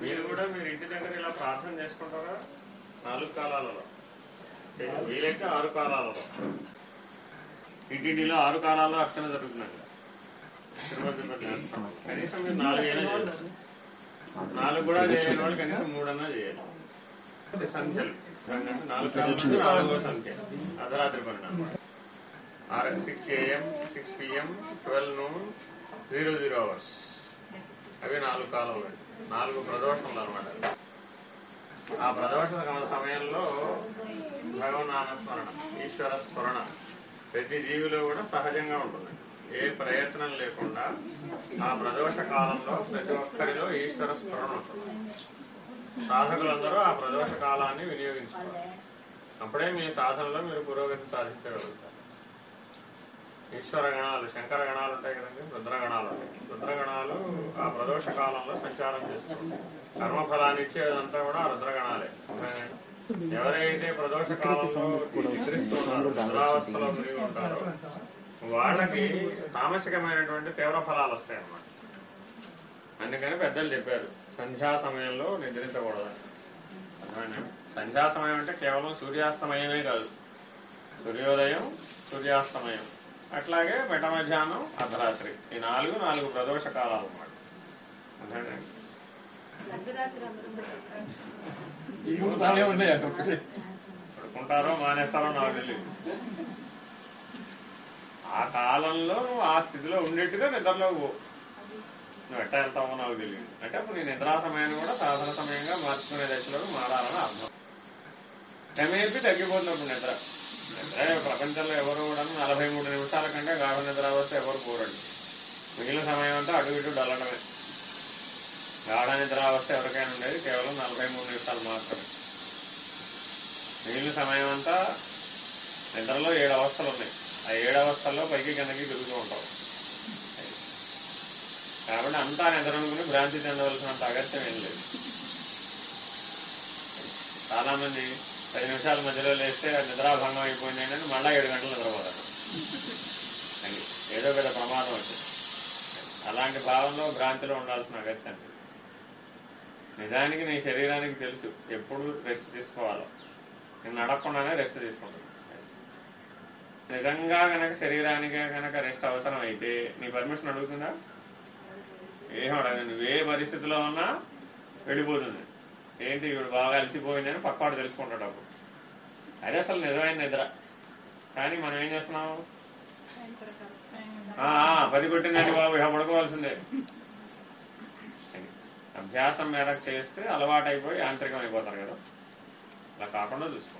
మీరు కూడా మీరు ఇంటి దగ్గర ఇలా ప్రార్థన చేసుకుంటారా? నాలుగు కాలాలలో. వీలైతే ఆరు కాలాలలో. ఇంటింటిలో ఆరు కాలాల్లో అర్చన తిరుపతి చేస్తాం కనీసం మీరు నాలుగైనా చేయాలి. నాలుగు కూడా చేయని వాళ్ళు కనీసం మూడన్నా చేయాలి. సంఖ్యలు. నాలుగు కాలాలు నాలుగో సంఖ్య. అర్ధరాత్రి పన్నెండు or six AM six PM twelve noon zero zero hours అవి నాలుగు కాలంలో నాలుగు ప్రదోషములు అనమాట ఆ ప్రదోష సమయంలో భగవన్నామ స్మరణ ఈశ్వర స్మరణ ప్రతి జీవిలో కూడా సహజంగా ఉంటుంది. ఏ ప్రయత్నం లేకుండా ఆ ప్రదోష కాలంలో ప్రతి ఒక్కరిలో ఈశ్వర స్మరణ ఉంటుంది. సాధకులందరూ ఆ ప్రదోష కాలాన్ని వినియోగించుకోవాలి. అప్పుడే మీ సాధనలో మీరు పురోగతి సాధించగలుగుతారు. ఈశ్వర గణాలు శంకర గణాలు ఉంటాయి కదండి రుద్రగణాలు ఉంటాయి. ప్రదోష కాలంలో సంచారం చేస్తుంటాయి కర్మఫలాన్ని ఇచ్చేదంతా కూడా ఆ రుద్రగణాలే ఎవరైతే ప్రదోష కాలంలో నిద్రిస్తున్నారో రుద్రావస్థలో మునిగి ఉంటారో వాళ్ళకి తామసికమైనటువంటి తీవ్ర ఫలాలు వస్తాయి అన్నమాట అందుకని పెద్దలు చెప్పారు సంధ్యా సమయంలో నిద్రించకూడదని. సంధ్యా సమయం అంటే కేవలం సూర్యాస్తమయమే కాదు. సూర్యోదయం సూర్యాస్తమయం. అట్లాగే మెట మధ్యాహ్నం అర్ధరాత్రి. ఈ నాలుగు నాలుగు ప్రదోష కాలాలు అన్నమాట. ఈ మూడు బాగానే ఉన్నాయి ఒకటి పడుకుంటారో మానేస్తారో నాకు తెలియదు ఆ కాలంలో నువ్వు ఆ స్థితిలో ఉండేట్టుగా నిద్రలో పో. నువ్వు ఎట్టా వెళ్తావో నాకు తెలియదు అంటే అప్పుడు నీ నిద్రా సమయాన్ని కూడా సాధన సమయంగా మార్చుకునే దశలోకి మారాలని అర్థం. క్రమేపీ తగ్గిపోతున్నప్పుడు నిద్ర. నిద్ర ప్రపంచంలో ఎవరు కూడా నలభై మూడు నిమిషాల కంటే గాఢ నిద్ర వస్తే ఎవరు పోరండి. మిగిలిన సమయం అంతా అటు ఇటు డల్లడమే. గాఢ నిద్ర అవస్థ ఎవరికైనా ఉండేది. కేవలం నలభై మూడు నిమిషాలు మాత్రమే. మిగిలిన సమయం అంతా నిద్రలో ఏడు అవస్థలు ఉన్నాయి. ఆ ఏడు అవస్థల్లో పైకి కిందకి తిరుగుతూ ఉంటాం. కాబట్టి అంతా నిద్ర అనుకుని భ్రాంతి చెందవలసినంత అగత్యం ఏం లేదు. చాలా మంది పది నిమిషాల మధ్యలో లేస్తే ఆ నిద్రాభంగం అయిపోయింది అని మళ్ళా ఏడు గంటలు నిద్రపోతారు. ఏదో పెద్ద ప్రమాదం వచ్చింది అలాంటి భావంలో భ్రాంతిలో ఉండాల్సిన అగత్యం. లేదు. నిజానికి నీ శరీరానికి తెలుసు. ఎప్పుడు రెస్ట్ తీసుకోవాలో. నేను నడకుండానే రెస్ట్ తీసుకుంటాను నిజంగా గనక శరీరానికి గనక రెస్ట్ అవసరం అయితే నీ పర్మిషన్ అడుగుతుందా? ఏం అడగదు నువ్వు ఏ పరిస్థితిలో ఉన్నా వెళ్ళిపోతుంది. ఏంటి ఇప్పుడు బాగా అలసిపోయిందని పక్కవాడు తెలుసుకుంటాడు అప్పుడు అదే అసలు నిజమైన నిద్ర. కానీ మనం ఏం చేస్తున్నాం ఆ, ఆ, పది కొట్టిందండి బాబు ఇక పడుకోవాల్సిందే. అభ్యాసం మేరకు చేస్తే అలవాటైపోయి యాంత్రికం అయిపోతారు కదా. అలా కాకుండా చూసుకో.